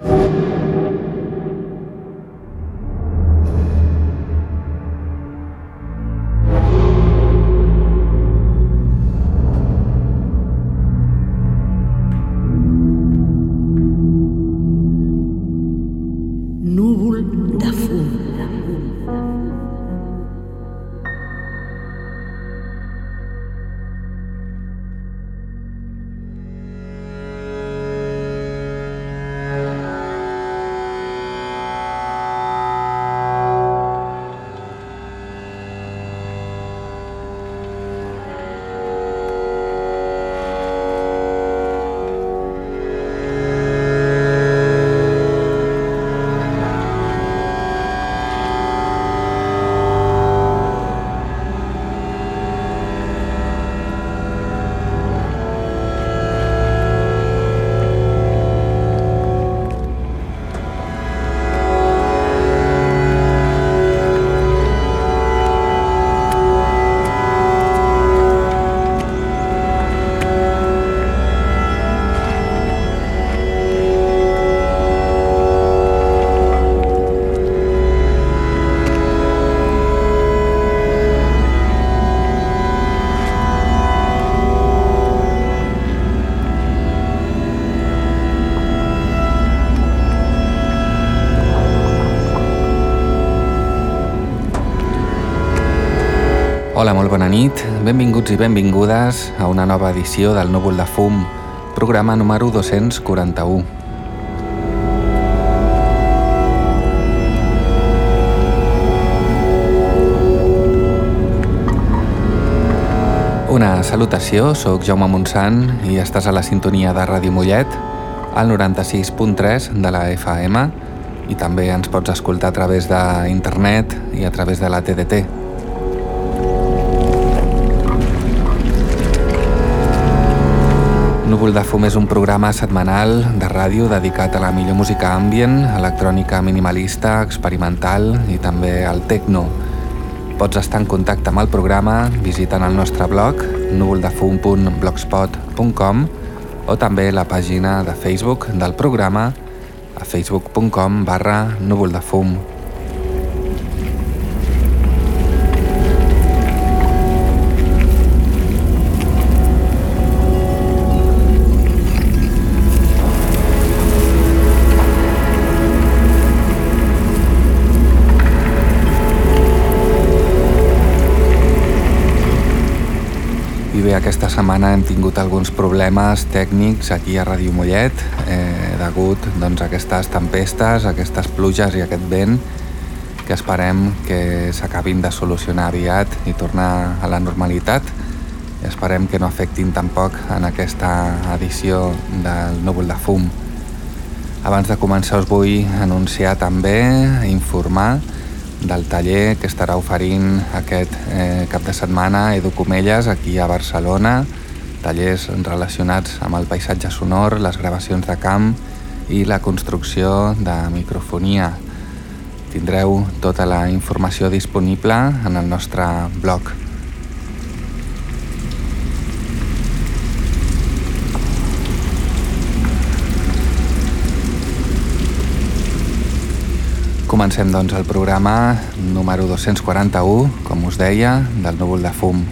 you. Molt bona nit. Benvinguts i benvingudes a una nova edició del Núvol de Fum, programa número 241. Una salutació, sóc Jaume Montsant i estàs a la sintonia de Ràdio Mollet, al 96.3 de la FM i també ens pots escoltar a través d'internet i a través de la TDT. Núvol de Fum és un programa setmanal de ràdio dedicat a la millor música ambient, electrònica minimalista, experimental i també al techno. Pots estar en contacte amb el programa visitant el nostre blog núvoldefum.blogspot.com o també la pàgina de Facebook del programa a facebook.com barra núvoldefum.com aquesta setmana hem tingut alguns problemes tècnics aquí a Ràdio Mollet eh, degut doncs, a aquestes tempestes, a aquestes pluges i aquest vent que esperem que s'acabin de solucionar aviat i tornar a la normalitat i esperem que no afectin tampoc en aquesta edició del Núvol de Fum. Abans de començar us vull anunciar també, informar del taller que estarà oferint aquest eh, cap de setmana Edu Comelles aquí a Barcelona, tallers relacionats amb el paisatge sonor, les gravacions de camp i la construcció de microfonia. Tindreu tota la informació disponible en el nostre blog. Comencem doncs el programa número 241, com us deia, del núvol de fum.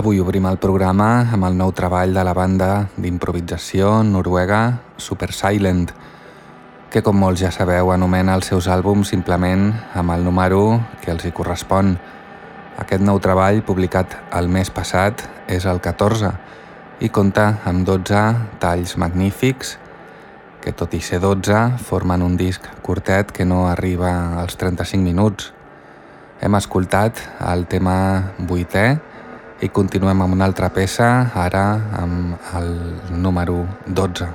Avui obrim el programa amb el nou treball de la banda d'improvisació noruega Super Silent, que com molts ja sabeu anomena els seus àlbums simplement amb el número que els hi correspon. Aquest nou treball, publicat el mes passat, és el 14 i compta amb 12 talls magnífics que tot i ser 12 formen un disc curtet que no arriba als 35 minuts. Hem escoltat el tema vuitè i continuem amb una altra peça, ara amb el número 12.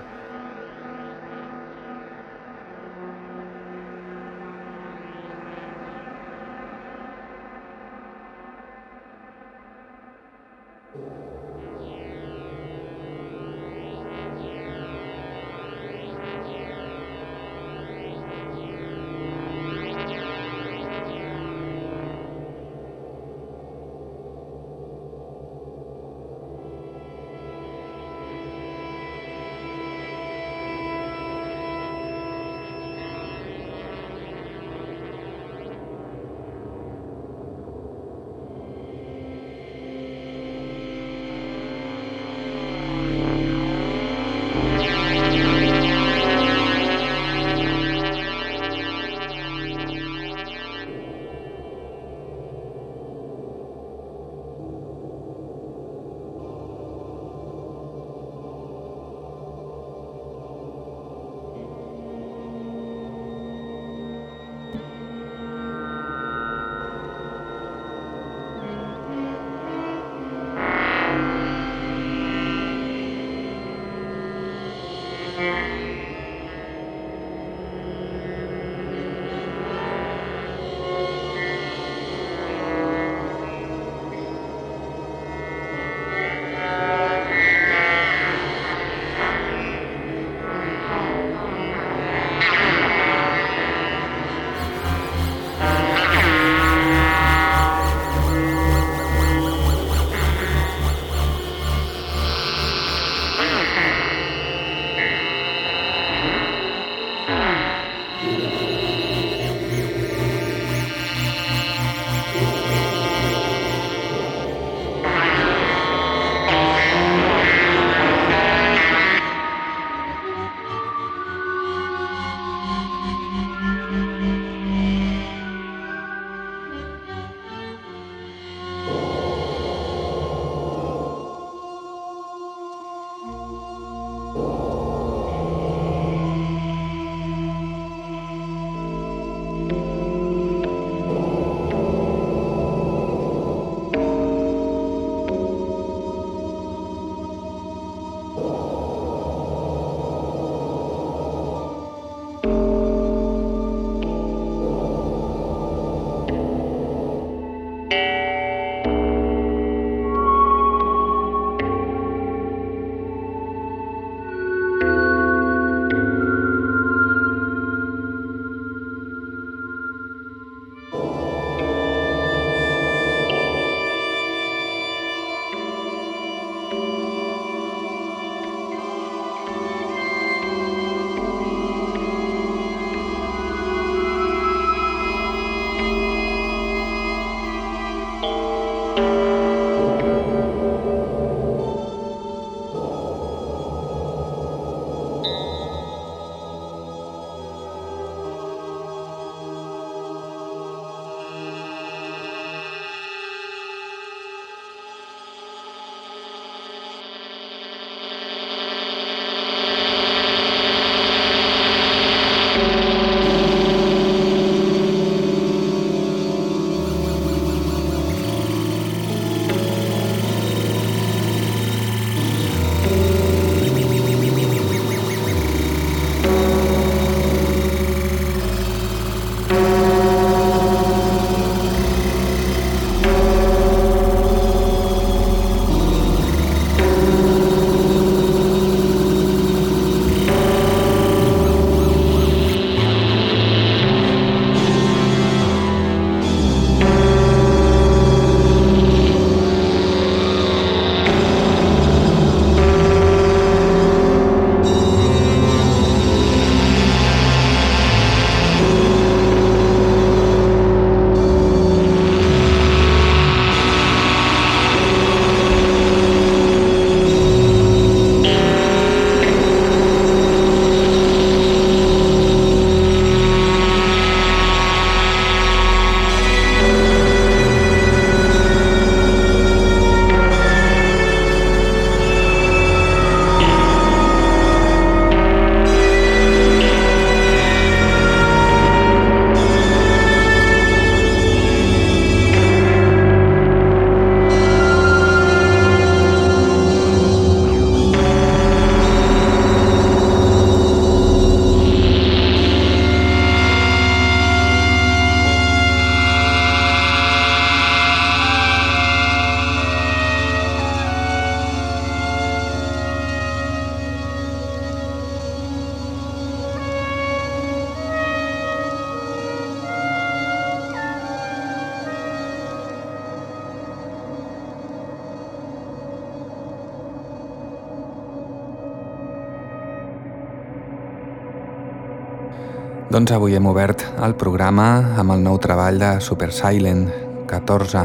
Doncs avui hem obert el programa amb el nou treball de Super Silent, 14.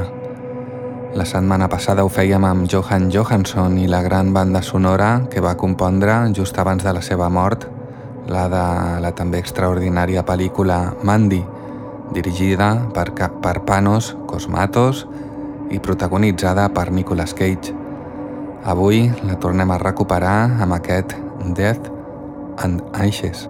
La setmana passada ho fèiem amb Johan Johansson i la gran banda sonora que va compondre just abans de la seva mort, la de la també extraordinària pel·lícula Mandy, dirigida per, per Panos Cosmatos i protagonitzada per Nicolas Cage. Avui la tornem a recuperar amb aquest Death and Ashes.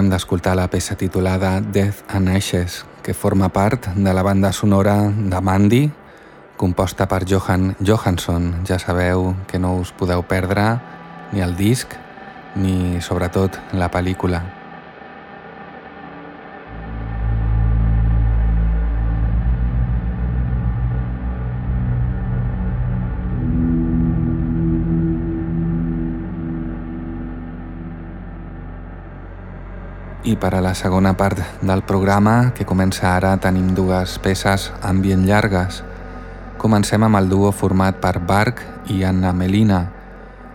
Acabem d'escoltar la peça titulada Death and Ashes, que forma part de la banda sonora de Mandy, composta per Johan Johansson. Ja sabeu que no us podeu perdre ni el disc ni, sobretot, la pel·lícula. I per a la segona part del programa, que comença ara, tenim dues peces ambient llargues. Comencem amb el duo format per Bark i Anna Melina.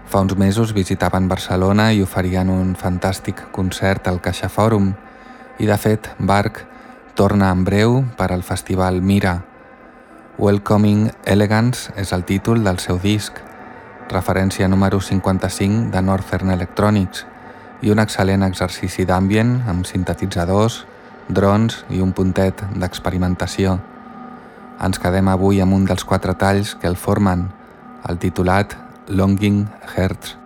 Fa uns mesos visitaven Barcelona i oferien un fantàstic concert al Caixa Fòrum i, de fet, Bark torna en breu per al festival Mira. Welcoming Elegance és el títol del seu disc, referència número 55 de Northern Electronics, i un excel·lent exercici d'ambient amb sintetitzadors, drons i un puntet d'experimentació. Ens quedem avui amb un dels quatre talls que el formen, el titulat Longing Hertz.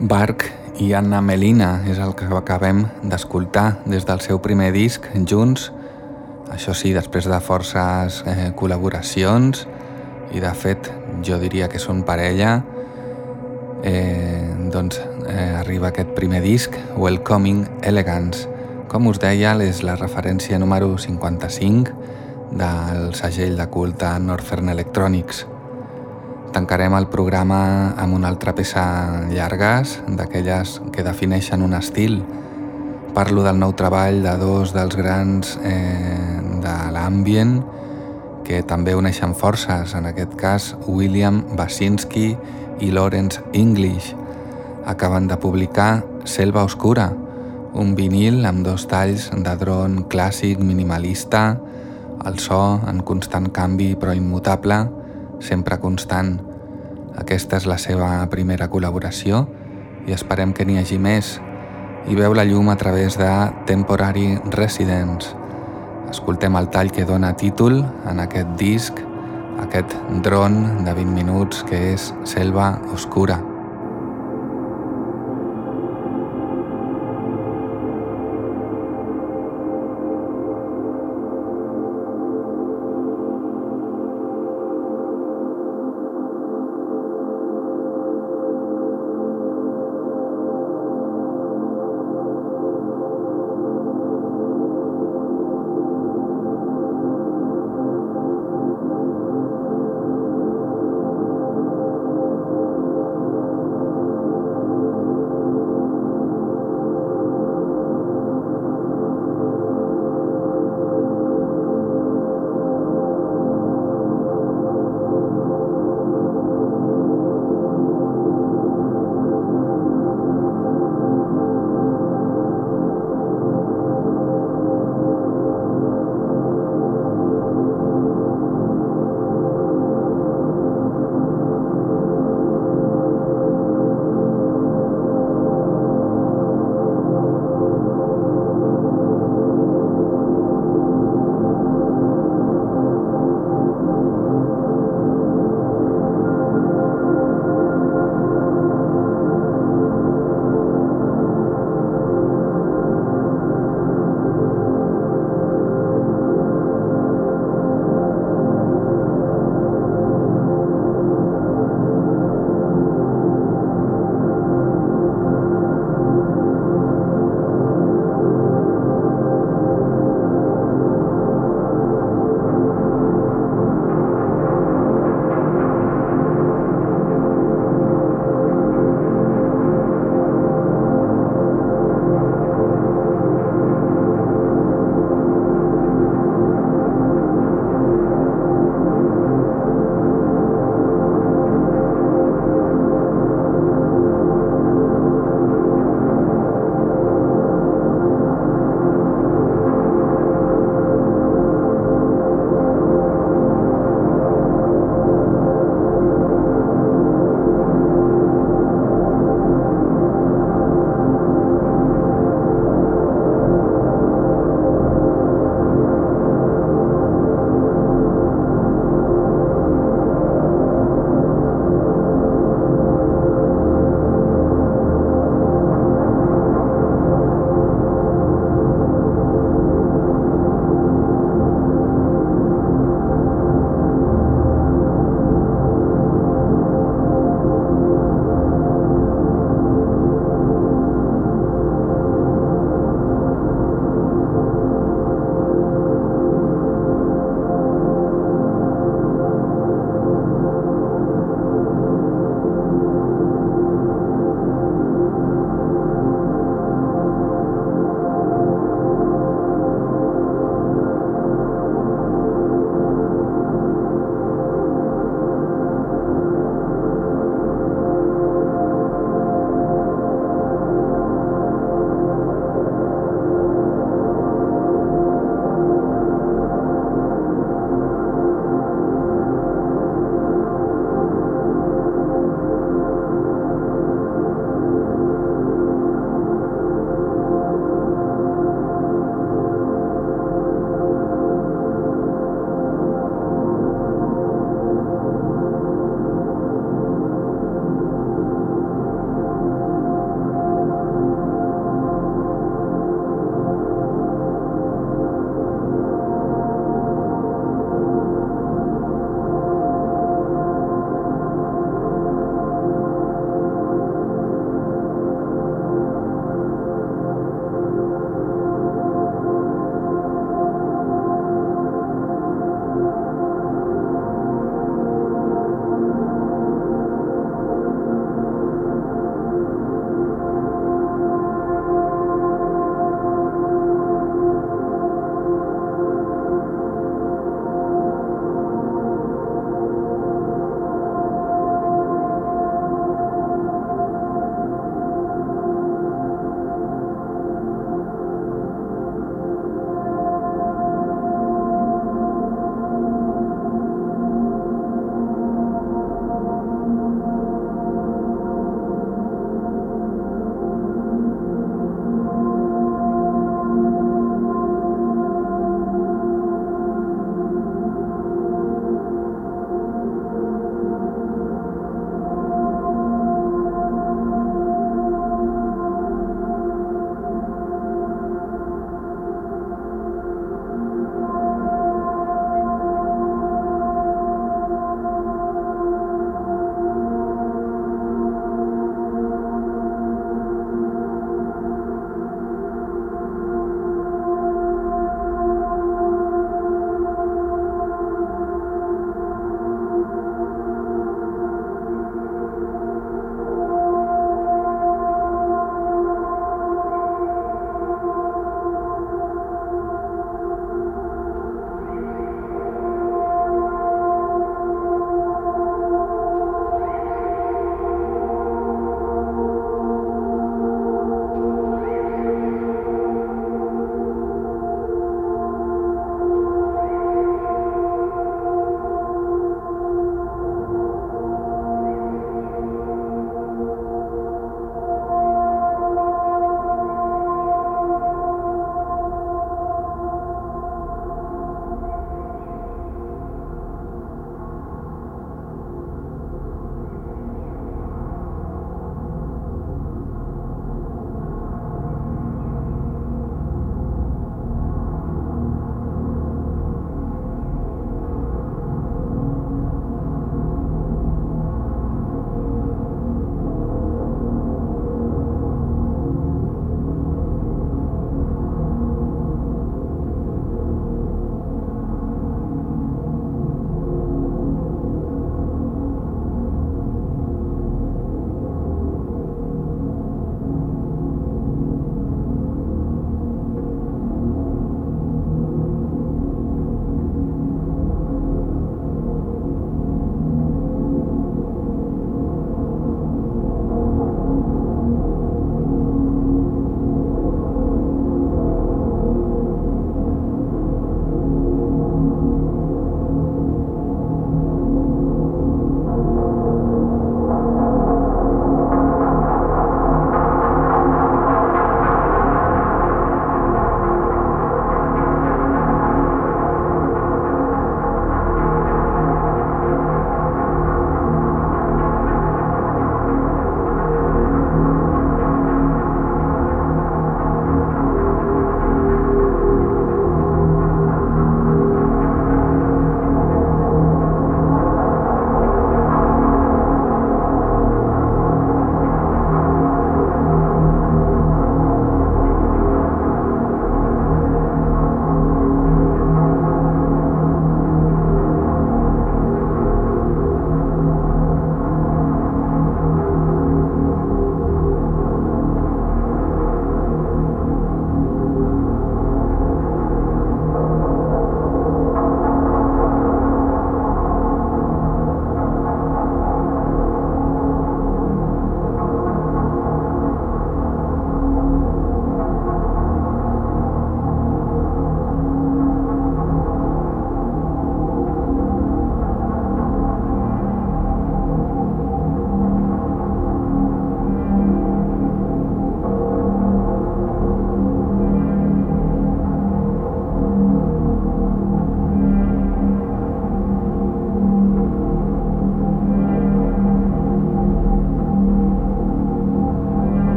Bark i Anna Melina és el que acabem d'escoltar des del seu primer disc, junts, això sí, després de forces eh, col·laboracions, i de fet jo diria que són parella, eh, doncs eh, arriba aquest primer disc, Welcoming Elegance. Com us deia, és la referència número 55 del segell de culte Northern Electronics. Tancarem el programa amb una altra peça llargues, d'aquelles que defineixen un estil. Parlo del nou treball de dos dels grans eh, de l'ambient que també uneixen forces, en aquest cas William Basinski i Lawrence English. Acaben de publicar Selva Oscura, un vinil amb dos talls de dron clàssic minimalista, el so en constant canvi però immutable, sempre constant. Aquesta és la seva primera col·laboració i esperem que n'hi hagi més i veu la llum a través de Temporary Residence. Escoltem el tall que dona títol en aquest disc, aquest dron de 20 minuts que és Selva Oscura.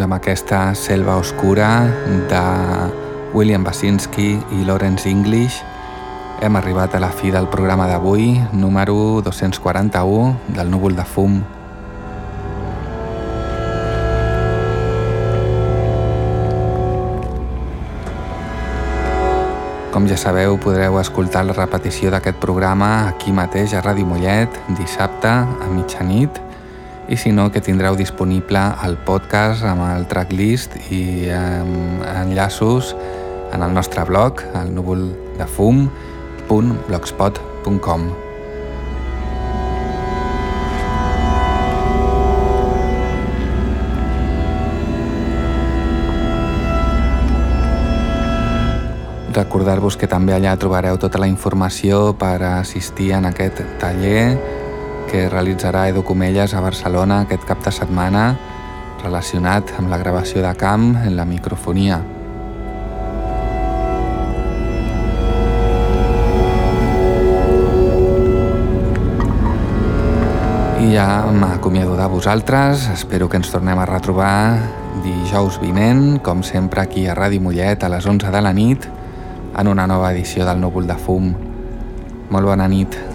Doncs amb aquesta selva oscura de William Basinski i Lawrence English hem arribat a la fi del programa d'avui, número 241 del núvol de fum. Com ja sabeu, podreu escoltar la repetició d'aquest programa aquí mateix a Ràdio Mollet, dissabte a mitjanit, i si no, que tindreu disponible el podcast amb el tracklist i amb enllaços en el nostre blog, el núvoldefum.blogspot.com. Recordar-vos que també allà trobareu tota la informació per assistir en aquest taller que realitzarà Edu Comelles a Barcelona aquest cap de setmana relacionat amb la gravació de camp en la microfonia. I ja m'acomiado de vosaltres, espero que ens tornem a retrobar dijous vinent, com sempre aquí a Ràdio Mollet a les 11 de la nit, en una nova edició del Núvol de Fum. Molt bona nit.